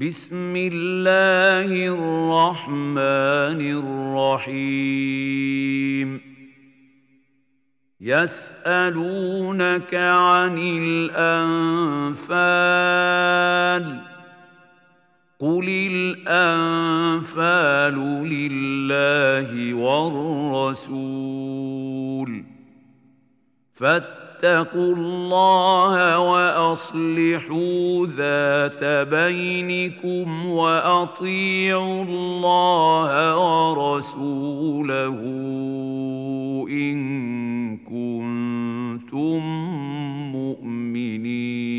بسم الله الرحمن الرحيم. يسألونك عن الأنفال. قل الأنفال لله والرسول. فاتقوا الله وأصلحوا ذات بينكم وأطيعوا الله ورسوله إن كنتم مؤمنين.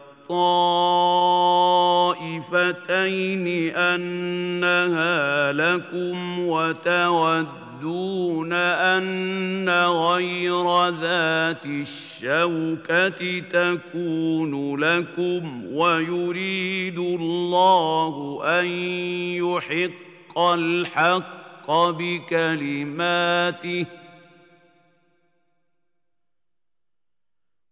الطائفتين أنها لكم وتودون تودون أن غير ذات الشوكة تكون لكم ويريد الله أن يحق الحق بكلماته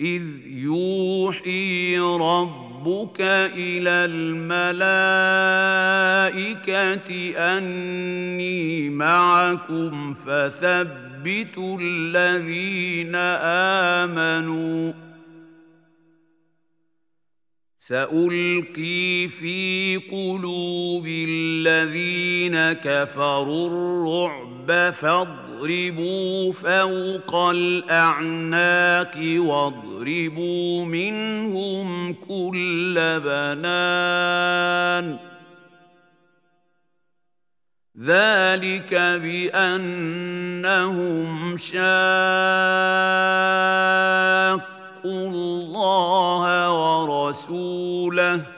إذ يوحي رب ربك إلى الملائكة أني معكم فثبتوا الذين آمنوا. سألقي في قلوب الذين كفروا الرعب فاضربوا فوق الأعناق واضربوا منهم كل بنان. ذلك بأنهم شاقوا الله ورسوله.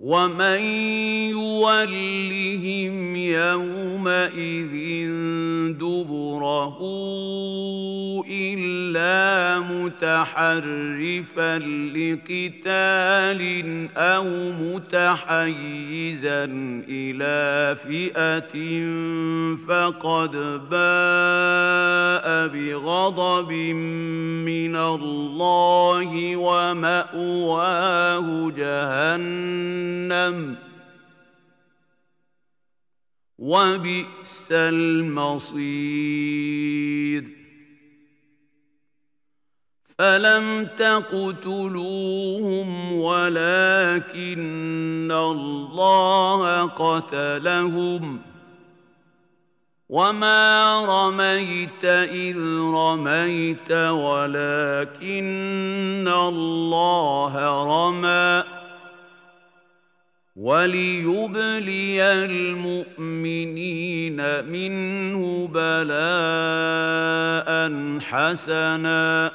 ومن يولهم يومئذ دبره إلا متحرفا لقتال أو متحيزا إلى فئة فقد باء بغضب من الله ومأواه جهنم وبئس المصير. فلم تقتلوهم ولكن الله قتلهم. وما رميت إذ رميت ولكن الله رمى. وليبلي المؤمنين منه بلاء حسنا.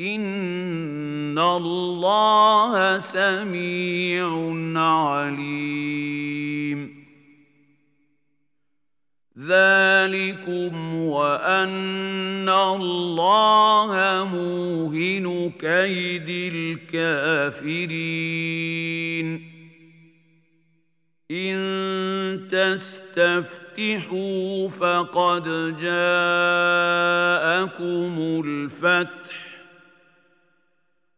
إن الله سميع عليم. ذلكم وأن الله موهن كيد الكافرين. إن تستفتحوا فقد جاءكم الفتح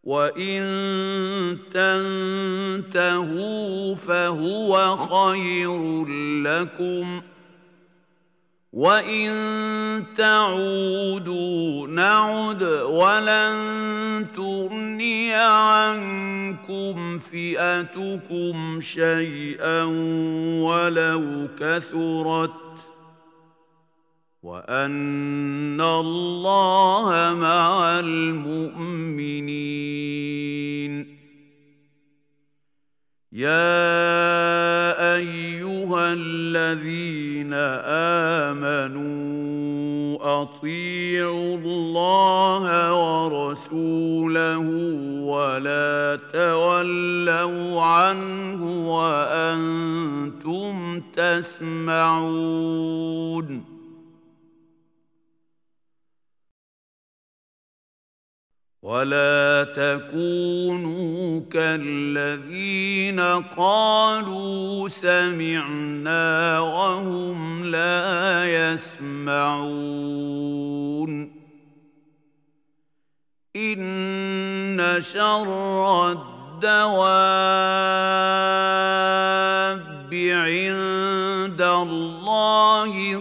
وإن تنتهوا فهو خير لكم. وان تعودوا نعد ولن تغني عنكم فئتكم شيئا ولو كثرت وان الله مع المؤمنين يا ايها الذين آمنوا أطيعوا الله ورسوله ولا تولوا عنه وأنتم تسمعون ولا تكونوا كالذين قالوا سمعنا وهم لا يسمعون ان شر الدواب عند الله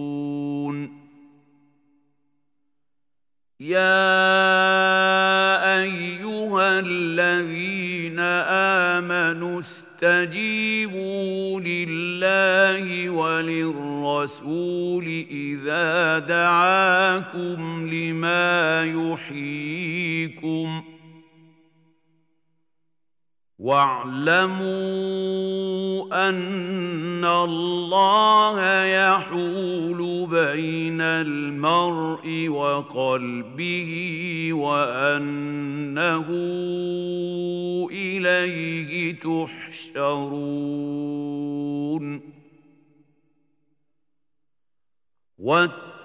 يا ايها الذين امنوا استجيبوا لله وللرسول اذا دعاكم لما يحييكم واعلموا أن الله يحول بين المرء وقلبه وأنه إليه تحشرون.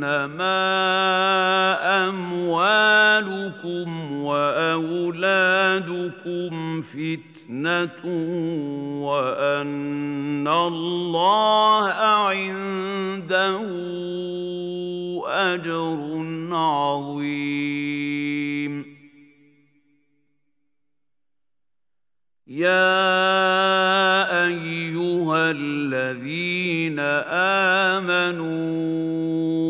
إنما أموالكم وأولادكم فتنة وأن الله عنده أجر عظيم. يا أيها الذين آمنوا ان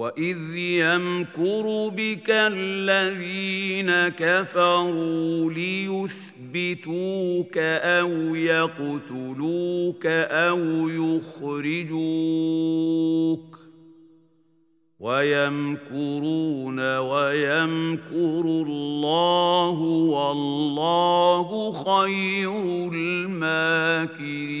واذ يمكر بك الذين كفروا ليثبتوك أو يقتلوك أو يخرجوك ويمكرون ويمكر الله والله خير الماكرين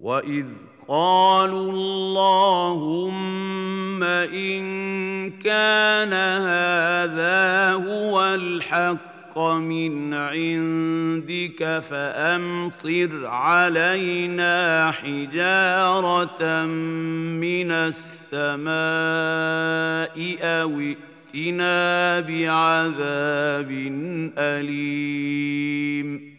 واذ قالوا اللهم ان كان هذا هو الحق من عندك فامطر علينا حجاره من السماء أو ائتنا بعذاب اليم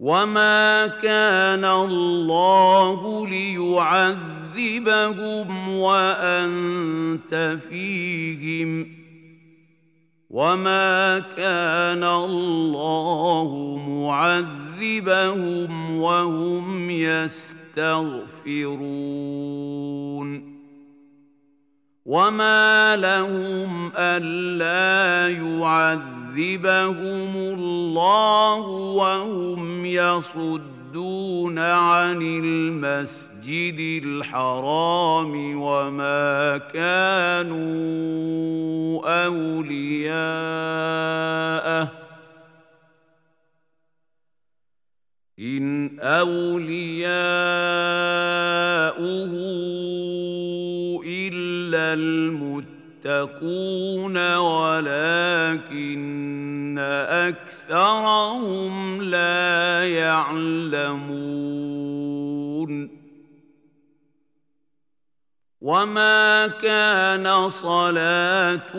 وما كان الله ليعذبهم وانت فيهم وما كان الله معذبهم وهم يستغفرون وما لهم الا يعذبهم الله وهم يصدون عن المسجد الحرام وما كانوا اولياءه إن أولياؤه إلا المتقون ولكن أكثرهم لا يعلمون وما كان صلاتهم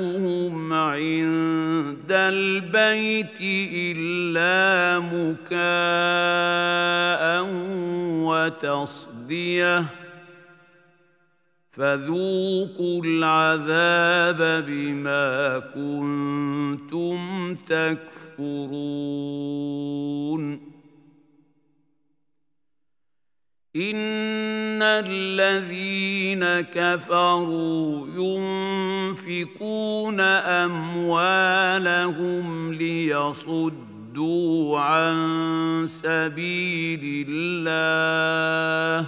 عند البيت الا مكاء وتصديه فذوقوا العذاب بما كنتم تكفرون ان الذين كفروا ينفقون اموالهم ليصدوا عن سبيل الله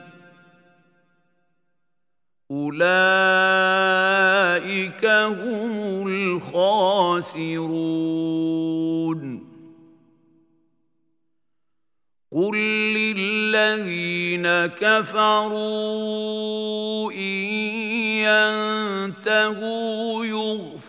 أولئك هم الخاسرون. قل للذين كفروا إن ينتهوا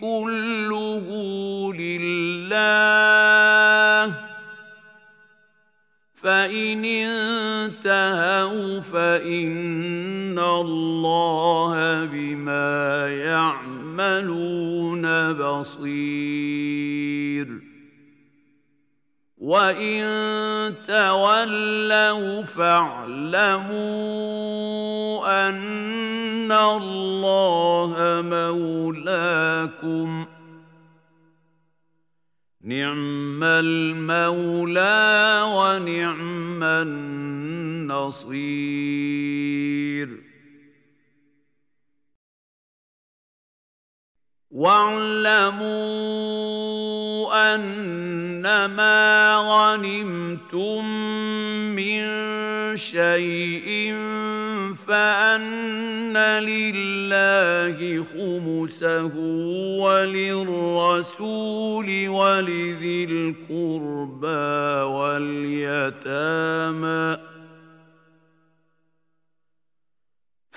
كله لله. فإن انتهوا فإن الله بما يعملون بصير. وإن تولوا فاعلموا ان الله مولاكم نعم المولى ونعم النصير واعلموا انما غنمتم من شيء فأن لله خمسه وللرسول ولذي القربى واليتامى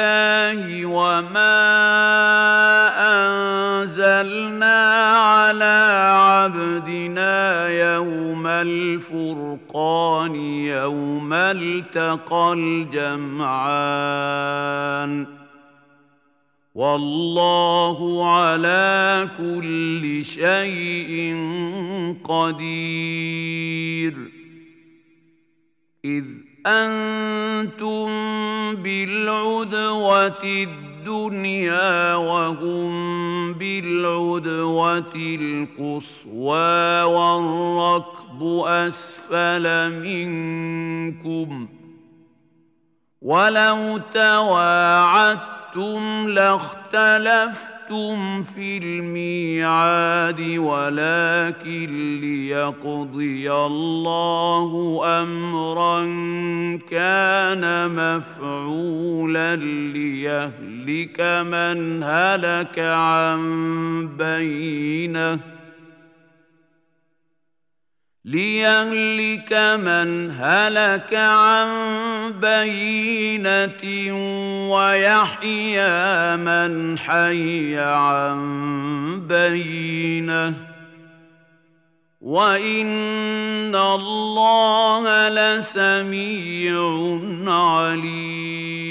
بالله وما أنزلنا على عبدنا يوم الفرقان يوم التقى الجمعان. والله على كل شيء قدير. إذ أنتم بالعدوة الدنيا وهم بالعدوة القصوى والركب أسفل منكم ولو تواعدتم شئتم لاختلفتم في الميعاد ولكن ليقضي الله امرا كان مفعولا ليهلك من هلك عن بينه ليهلك من هلك عن بينه ويحيى من حي عن بينه وان الله لسميع عليم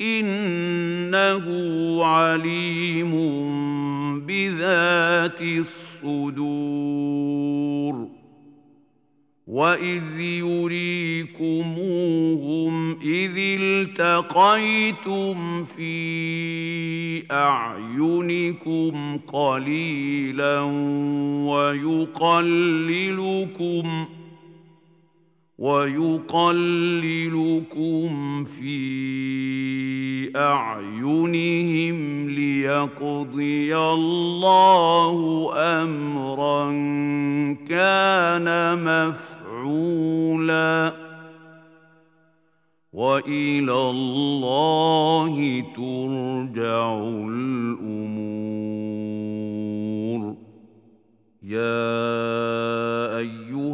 إنه عليم بذات الصدور وإذ يريكموهم إذ التقيتم في أعينكم قليلا ويقللكم ويقللكم في أعينهم ليقضي الله أمرا كان مفعولا. وإلى الله ترجع الأمور. يا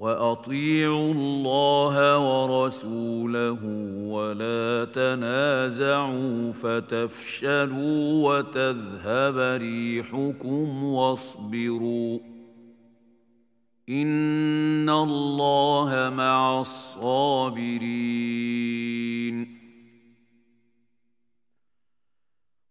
وأطيعوا الله ورسوله ولا تنازعوا فتفشلوا وتذهب ريحكم واصبروا إن الله مع الصابرين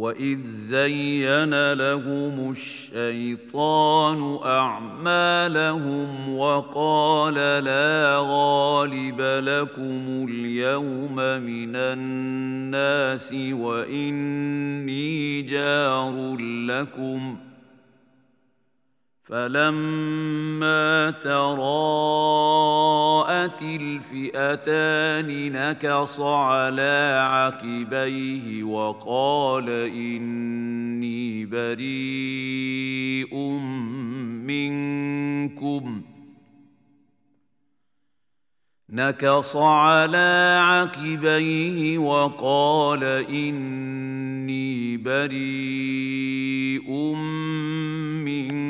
واذ زين لهم الشيطان اعمالهم وقال لا غالب لكم اليوم من الناس واني جار لكم ۖ فلما تراءت الفئتان نكص على عقبيه وقال اني بريء منكم نكص على عقبيه وقال اني بريء منكم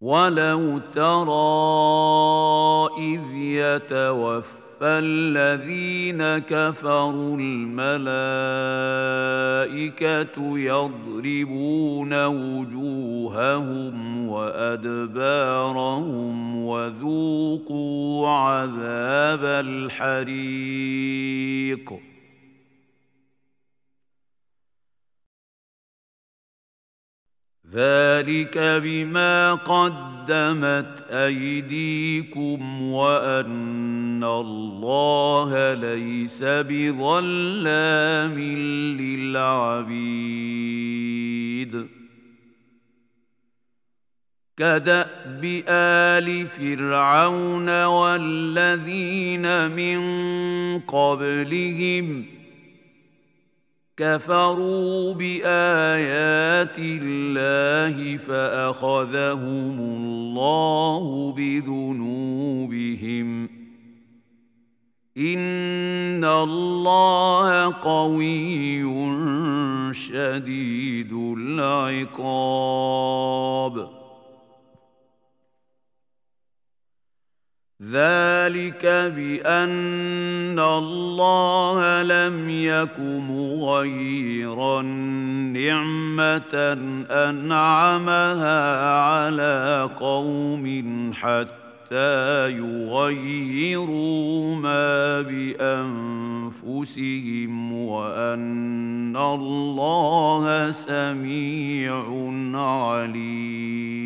ولو ترى إذ يتوفى فالذين كفروا الملائكة يضربون وجوههم وأدبارهم وذوقوا عذاب الحريق ذلك بما قدمت أيديكم وأن الله ليس بظلام للعبيد كدأب آل فرعون والذين من قبلهم ۖ كفروا بآيات الله فأخذهم الله بذنوبهم. إن الله قوي شديد العقاب. ذلك بأن الله لم يك مغيرا نعمة أنعمها على قوم حتى يغيروا ما بأنفسهم وأن الله سميع عليم.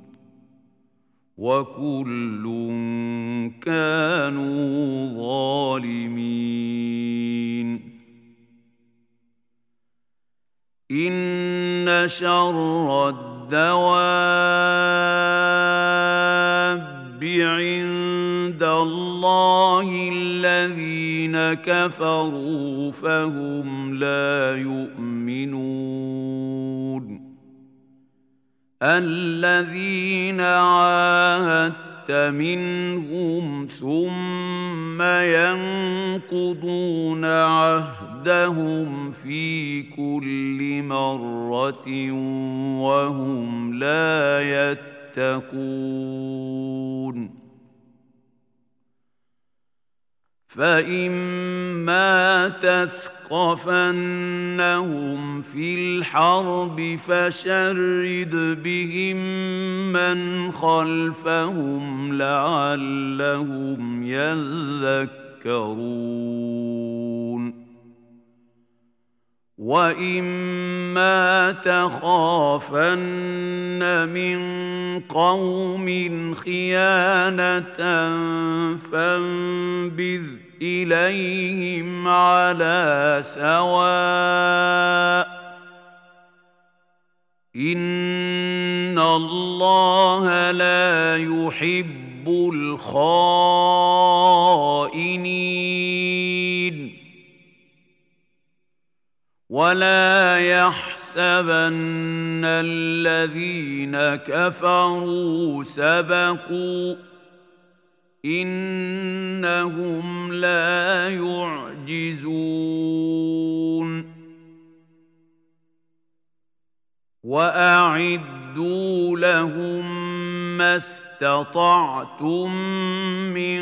وكل كانوا ظالمين. إن شر الدواب عند الله الذين كفروا فهم لا يؤمنون. الذين عاهدت منهم ثم ينقضون عهدهم في كل مرة وهم لا يتقون. فإما تثقفنهم في الحرب فشرد بهم من خلفهم لعلهم يذكرون. واما تخافن من قوم خيانه فانبذ إليهم على سواء إن الله لا يحب الخائنين ولا يحسبن الذين كفروا سبقوا إنهم لا يعجزون. وأعدوا لهم ما استطعتم من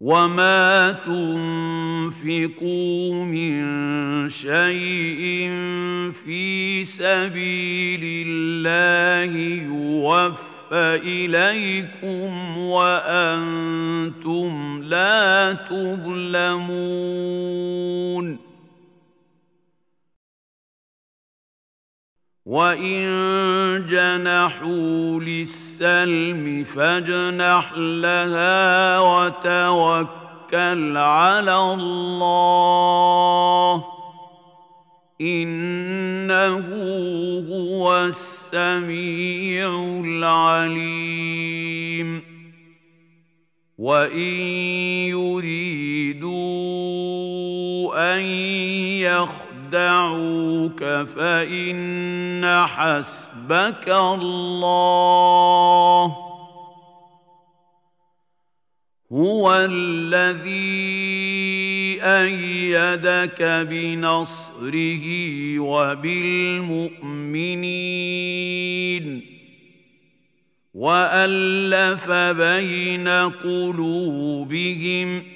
وما تنفقوا من شيء في سبيل الله يوفى اليكم وأنتم لا تظلمون وان جنحوا للسلم فاجنح لها وتوكل على الله انه هو السميع العليم وان يريدوا ان يخ يخدعوك فإن حسبك الله. هو الذي أيدك بنصره وبالمؤمنين وألف بين قلوبهم ۖ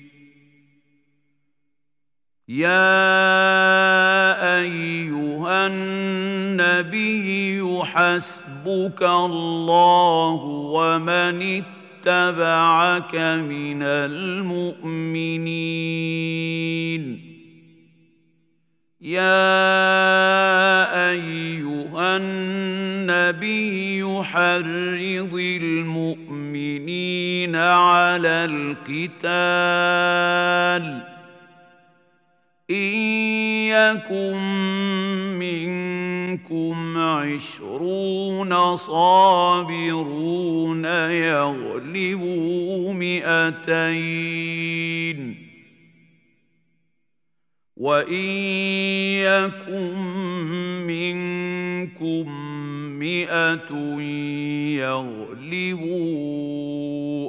يا ايها النبي حسبك الله ومن اتبعك من المؤمنين يا ايها النبي حرض المؤمنين على القتال إن يكن منكم عشرون صابرون يغلبوا مئتين وإن يكن منكم مئة يغلبوا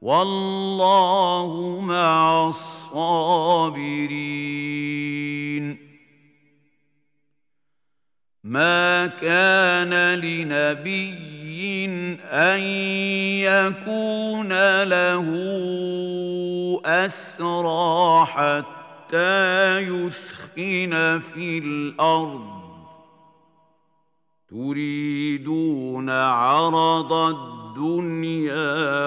والله مع الصابرين. ما كان لنبي أن يكون له أسرى حتى يثخن في الأرض. تريدون عرض الدنيا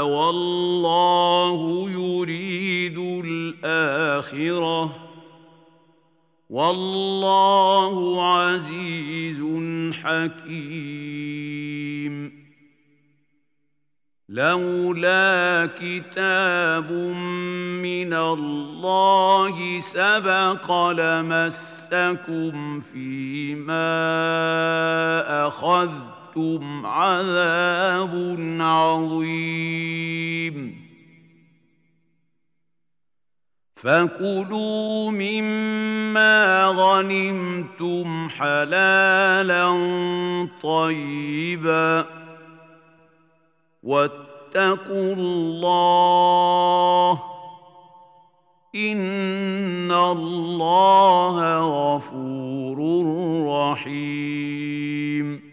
والله يريد الآخرة. والله عزيز حكيم. لولا كتاب من الله سبق لمسكم فيما اخذتم عذاب عظيم. فكلوا مما غنمتم حلالا طيبا واتقوا الله إن الله غفور رحيم.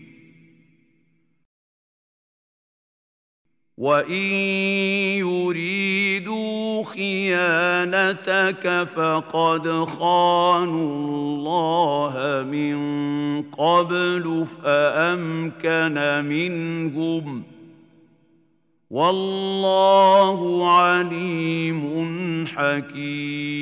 وان يريدوا خيانتك فقد خانوا الله من قبل فامكن منهم والله عليم حكيم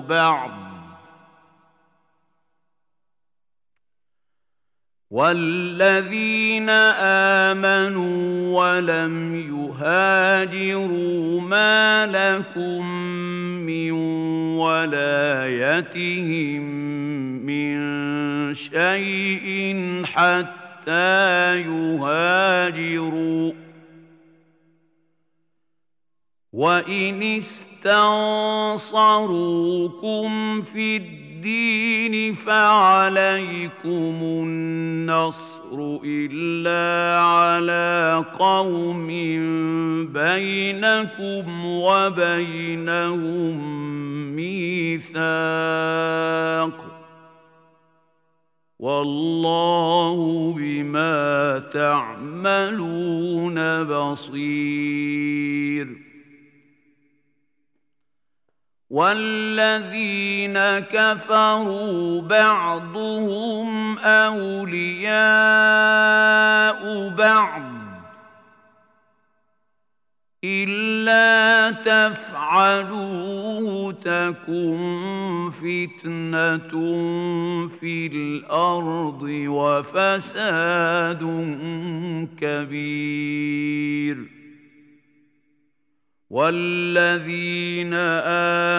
بعض. والذين امنوا ولم يهاجروا ما لكم من ولايتهم من شيء حتى يهاجروا وان استنصروكم في الدين فعليكم النصر إلا على قوم بينكم وبينهم ميثاق والله بما تعملون بصير والذين كفروا بعضهم أولياء بعض إلا تفعلوا تكن فتنة في الأرض وفساد كبير والذين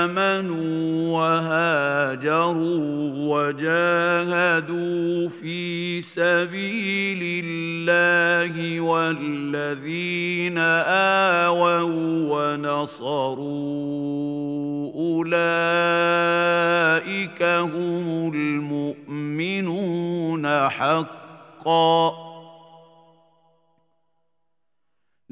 امنوا وهاجروا وجاهدوا في سبيل الله والذين اووا ونصروا اولئك هم المؤمنون حقا